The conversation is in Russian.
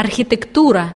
Архитектура.